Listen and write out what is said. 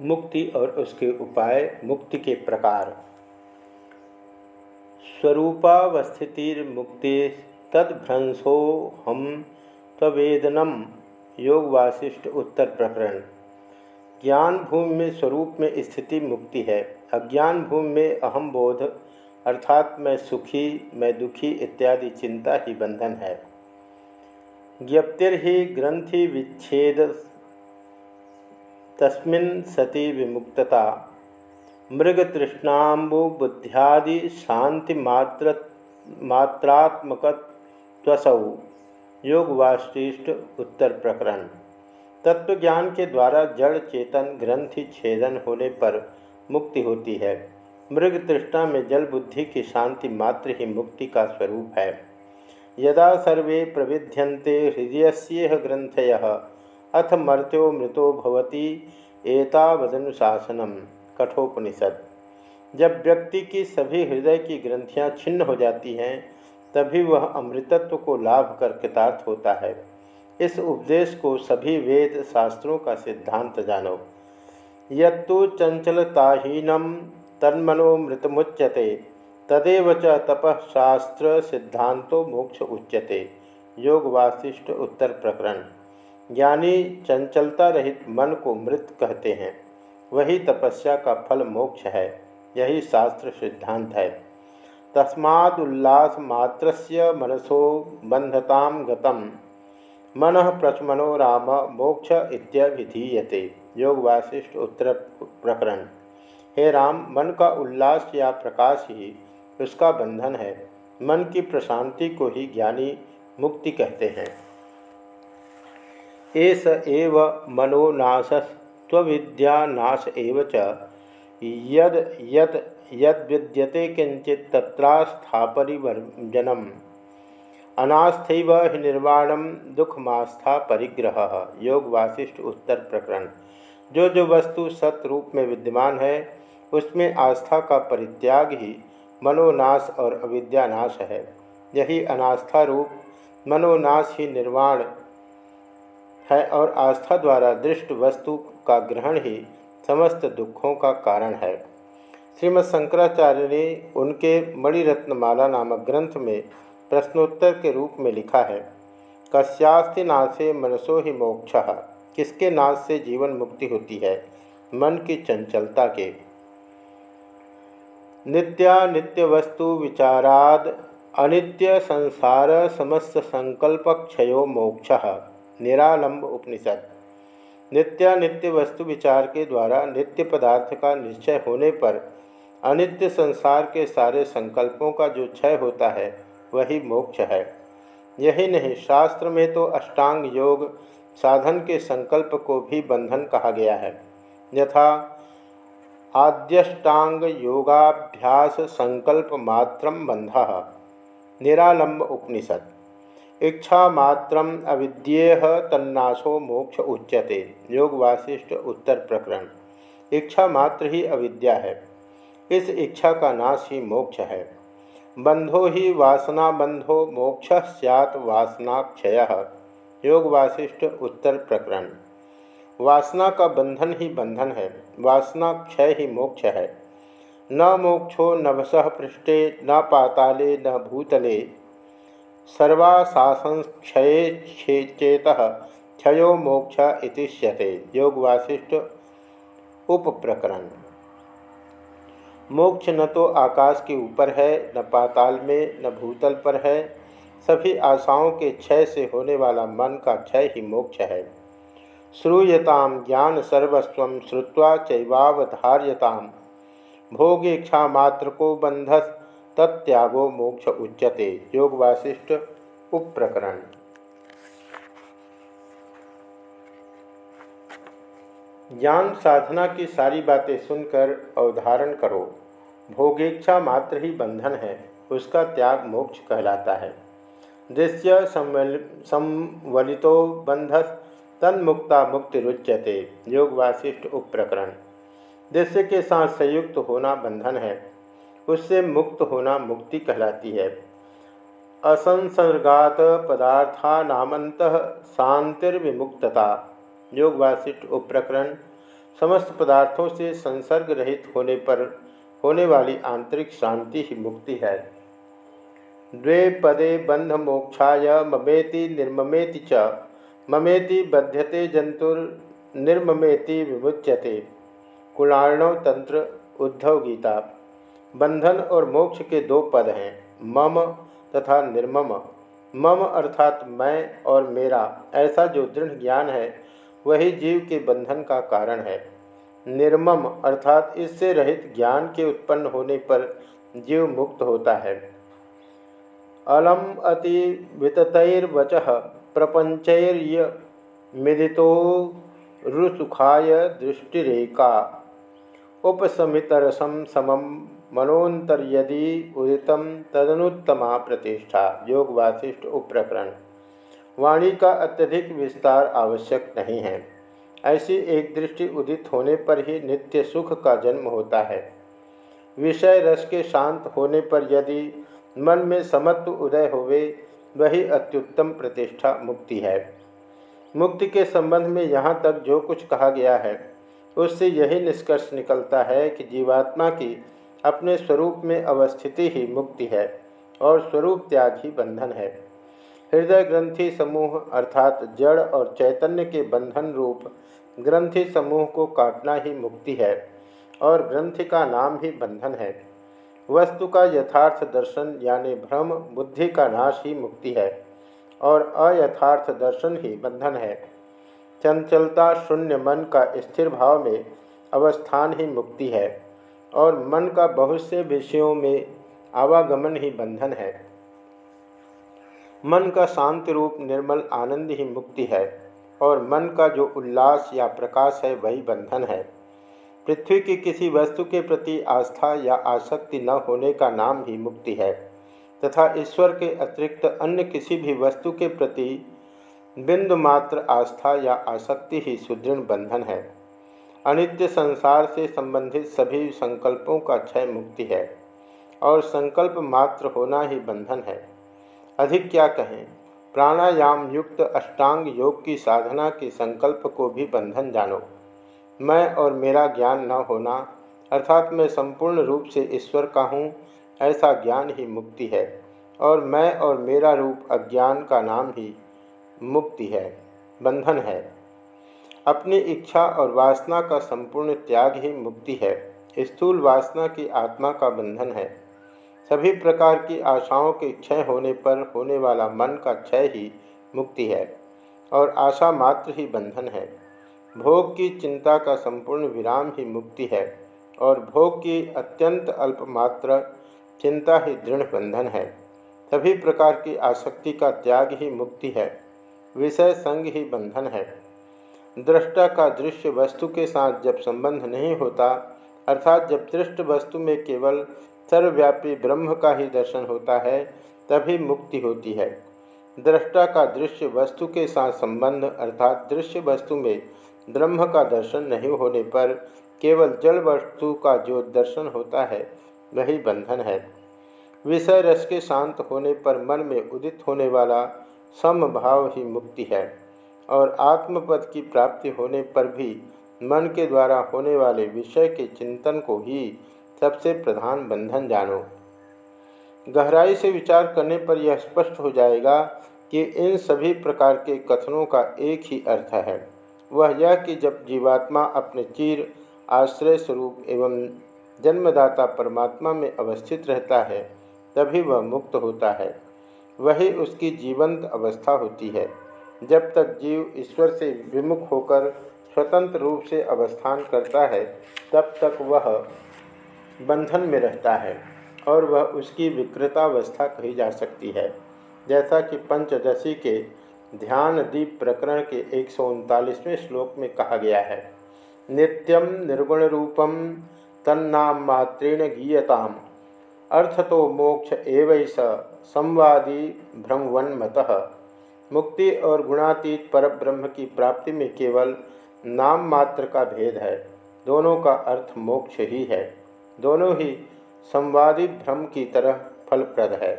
मुक्ति और उसके उपाय, मुक्ति के प्रकार। स्वरूपावस्थितिर्मुक्ति तद्भ्रंशो हम तवेदनम योग वासिष्ठ उत्तर प्रकरण ज्ञान भूमि में स्वरूप में स्थिति मुक्ति है। अज्ञान भूमि में अहम बोध, अर्थात मैं सुखी, मैं दुखी इत्यादि चिंता ही बंधन है। ज्ञप्तिर्हि ग्रंथि विच्छेद तस्मिन् सति विमुक्तता। मृगतृष्णाबुबुद्ध्यादि शांति मात्र मात्रात्मकत्वसौ। योग वाशिष्ठ उत्तर प्रकरण तत्वज्ञान के द्वारा जड़, चेतन, ग्रंथि, छेदन होने पर मुक्ति होती है। मृग तृष्णा में जल बुद्धि की शांति मात्र ही मुक्ति का स्वरूप है। यदा सर्वे प्रविध्यन्ते हृदय से ग्रंथय। अथ मर्त्यो मृतो भवती एतावदनुशासनम। कठोपनिषद। जब व्यक्ति की सभी हृदय की ग्रंथियाँ छिन्न हो जाती हैं, तभी वह अमृतत्व को लाभ कर कृतार्थ होता है। इस उपदेश को सभी वेद शास्त्रों का सिद्धांत जानो। यत्तु चंचलताहीनम तन्मनो मृतमुच्यते, तदेव च तपशास्त्र सिद्धांतो मोक्ष उच्यते। योग वासिष्ठ उत्तर प्रकरण। ज्ञानी चंचलता रहित मन को मृत कहते हैं। वही तपस्या का फल मोक्ष है, यही शास्त्र सिद्धांत है। तस्मादुल्लास मात्र मनसो बंधता गतम। मन प्रचमनो राम मोक्ष इत्यभिधीयते। योग वासिष्ठ उत्तर प्रकरण। हे राम, मन का उल्लास या प्रकाश ही उसका बंधन है। मन की प्रशांति को ही ज्ञानी मुक्ति कहते हैं। एस एव मनोनाशस्विद्यानाश एव च। यद यत यद विद्यते किंचित तत्रास्थापरिवर्जनम। अनास्थैव हि निर्वाणम दुखमास्था परिग्रह। योग वासिष्ठ उत्तर प्रकरण। जो जो वस्तु सतरूप में विद्यमान है, उसमें आस्था का परित्याग ही मनोनाश और अविद्यानाश है। यही अनास्था रूप, मनोनाश ही निर्वाण है और आस्था द्वारा दृष्ट वस्तु का ग्रहण ही समस्त दुखों का कारण है। श्रीमद शंकराचार्य ने उनके मणिरत्नमाला नामक ग्रंथ में प्रश्नोत्तर के रूप में लिखा है, कस्यास्ति नाशे मनसो ही मोक्ष। किसके नाश से जीवन मुक्ति होती है? मन की चंचलता के। नित्या नित्य वस्तु विचाराद अनित्य संसार समस्त संकल्प क्षयो मोक्ष। निरालंब उपनिषद। नित्यानित्य वस्तु विचार के द्वारा नित्य पदार्थ का निश्चय होने पर अनित्य संसार के सारे संकल्पों का जो क्षय होता है, वही मोक्ष है। यही नहीं, शास्त्र में तो अष्टांग योग साधन के संकल्प को भी बंधन कहा गया है। यथा, आद्यष्टांग योगाभ्यास संकल्प मात्र बंध निरालंब उपनिषद। इच्छा मात्र अविद्येह तन्नाशो मोक्ष उच्यते। योग वासिष्ठ उत्तर प्रकरण। इच्छा मात्र ही अविद्या है। इस इच्छा का नाश ही मोक्ष है। बंधो ही वासना बंधो मोक्ष सैत वासनाक्षय योग वासिष्ठ उत्तर प्रकरण। वासना का बंधन ही बंधन है। वासना क्षय ही मोक्ष है। न मोक्षो नभस पृष्ठे, न पाताले, न भूतले सर्वाशासनक्षये चेत क्षयो मोक्ष इतिश्यते योग वासिष्ठ मोक्ष न तो आकाश के ऊपर है, न पाताल में, न भूतल पर है। सभी आशाओं के क्षय से होने वाला मन का क्षय ही मोक्ष है। श्रूयताम ज्ञान सर्वस्व श्रुवा चैवावधार्यताम। भोगेक्षा मात्र को बंधस तत्यागो मोक्ष उच्यते। योग वासिष्ठ उपप्रकरण। ज्ञान साधना की सारी बातें सुनकर अवधारण करो। भोगेच्छा मात्र ही बंधन है, उसका त्याग मोक्ष कहलाता है। दृश्य संवलितो बंधस तन्मुक्ता मुक्ति रुच्यते योग वासिष्ठ उपप्रकरण। दृश्य के साथ संयुक्त होना बंधन है। उससे मुक्त होना मुक्ति कहलाती है। असंसर्गात पदार्थानामंत शांतिर्विमुक्तता योग उपप्रकरण, समस्त पदार्थों से संसर्ग रहित होने पर होने वाली आंतरिक शांति ही मुक्ति है। द्वे पदे बंध मोक्षा ममेति निर्ममेति च, ममेति बध्यते जंतुर्निर्ममेति विमुच्यते। कुलाणव तंत्र उद्धव गीता। बंधन और मोक्ष के दो पद हैं, मम तथा निर्मम। मम अर्थात मैं और मेरा, ऐसा जो दृढ़ ज्ञान है, वही जीव के बंधन का कारण है। निर्मम अर्थात इससे रहित ज्ञान के उत्पन्न होने पर जीव मुक्त होता है। अलम अति विततर्वच प्रपंचर्य मिदितो रुसुखाय दृष्टिरेका। उपसमितरसम समम मनोन्तर यदि उदितम तदनुत्तमा प्रतिष्ठा योग वासिष्ठ उपप्रकरण। वाणी का अत्यधिक विस्तार आवश्यक नहीं है। ऐसी एक दृष्टि उदित होने पर ही नित्य सुख का जन्म होता है। विषय रस के शांत होने पर यदि मन में समत्व उदय होवे, वही अत्युत्तम प्रतिष्ठा मुक्ति है। मुक्ति के संबंध में यहाँ तक जो कुछ कहा गया है, उससे यही निष्कर्ष निकलता है कि जीवात्मा की अपने स्वरूप में अवस्थिति ही मुक्ति है और स्वरूप त्याग ही बंधन है। हृदय ग्रंथि समूह अर्थात जड़ और चैतन्य के बंधन रूप ग्रंथि समूह को काटना ही मुक्ति है और ग्रंथि का नाम ही बंधन है। वस्तु का यथार्थ दर्शन यानी भ्रम, बुद्धि का नाश ही मुक्ति है और अयथार्थ दर्शन ही बंधन है। चंचलता, शून्य मन का स्थिर भाव में अवस्थान ही मुक्ति है। और मन का बहुत से विषयों में आवागमन ही बंधन है। मन का शांत रूप, निर्मल आनंद ही मुक्ति है और मन का जो उल्लास या प्रकाश है वही बंधन है। पृथ्वी की किसी वस्तु के प्रति आस्था या आसक्ति न होने का नाम ही मुक्ति है तथा ईश्वर के अतिरिक्त अन्य किसी भी वस्तु के प्रति बिंदु मात्र आस्था या आसक्ति ही सुदृढ़ बंधन है। अनित्य संसार से संबंधित सभी संकल्पों का क्षय मुक्ति है और संकल्प मात्र होना ही बंधन है। अधिक क्या कहें, प्राणायाम युक्त अष्टांग योग की साधना के संकल्प को भी बंधन जानो। मैं और मेरा ज्ञान न होना, अर्थात मैं संपूर्ण रूप से ईश्वर का हूँ, ऐसा ज्ञान ही मुक्ति है और मैं और मेरा रूप अज्ञान का नाम ही मुक्ति है, बंधन है। अपनी इच्छा और वासना का संपूर्ण त्याग ही मुक्ति है। स्थूल वासना की आत्मा का बंधन है। सभी प्रकार की आशाओं के क्षय होने पर होने वाला मन का क्षय ही मुक्ति है और आशा मात्र ही बंधन है। भोग की चिंता का संपूर्ण विराम ही मुक्ति है और भोग की अत्यंत अल्पमात्र चिंता ही दृढ़ बंधन है। सभी प्रकार की आसक्ति का त्याग ही मुक्ति है। विषय संग ही बंधन है। दृष्टा का दृश्य वस्तु के साथ जब संबंध नहीं होता, अर्थात जब दृष्ट वस्तु में केवल सर्वव्यापी ब्रह्म का ही दर्शन होता है, तभी मुक्ति होती है। दृष्टा का दृश्य वस्तु के साथ संबंध, अर्थात दृश्य वस्तु में ब्रह्म का दर्शन नहीं होने पर केवल जल वस्तु का जो दर्शन होता है, वही बंधन है। विषय रस के शांत होने पर मन में उदित होने वाला समभाव ही मुक्ति है। और आत्मपद की प्राप्ति होने पर भी मन के द्वारा होने वाले विषय के चिंतन को ही सबसे प्रधान बंधन जानो। गहराई से विचार करने पर यह स्पष्ट हो जाएगा कि इन सभी प्रकार के कथनों का एक ही अर्थ है। वह यह कि जब जीवात्मा अपने चीर, आश्रय स्वरूप एवं जन्मदाता परमात्मा में अवस्थित रहता है, तभी वह मुक्त होता है। वही उसकी जीवंत अवस्था होती है। जब तक जीव ईश्वर से विमुख होकर स्वतंत्र रूप से अवस्थान करता है, तब तक वह बंधन में रहता है और वह उसकी विकृतावस्था कही जा सकती है। जैसा कि पंचदशी के ध्यान दीप प्रकरण के एक श्लोक में कहा गया है नित्यम निर्गुण रूपम तन्नाम मात्रेण गीयताम। अर्थ तो मोक्ष एवं संवादी भ्रमवन्मत मुक्ति और गुणातीत पर ब्रह्म की प्राप्ति में केवल नाम मात्र का भेद है, दोनों का अर्थ मोक्ष ही है। दोनों ही संवादी भ्रम की तरह फलप्रद है।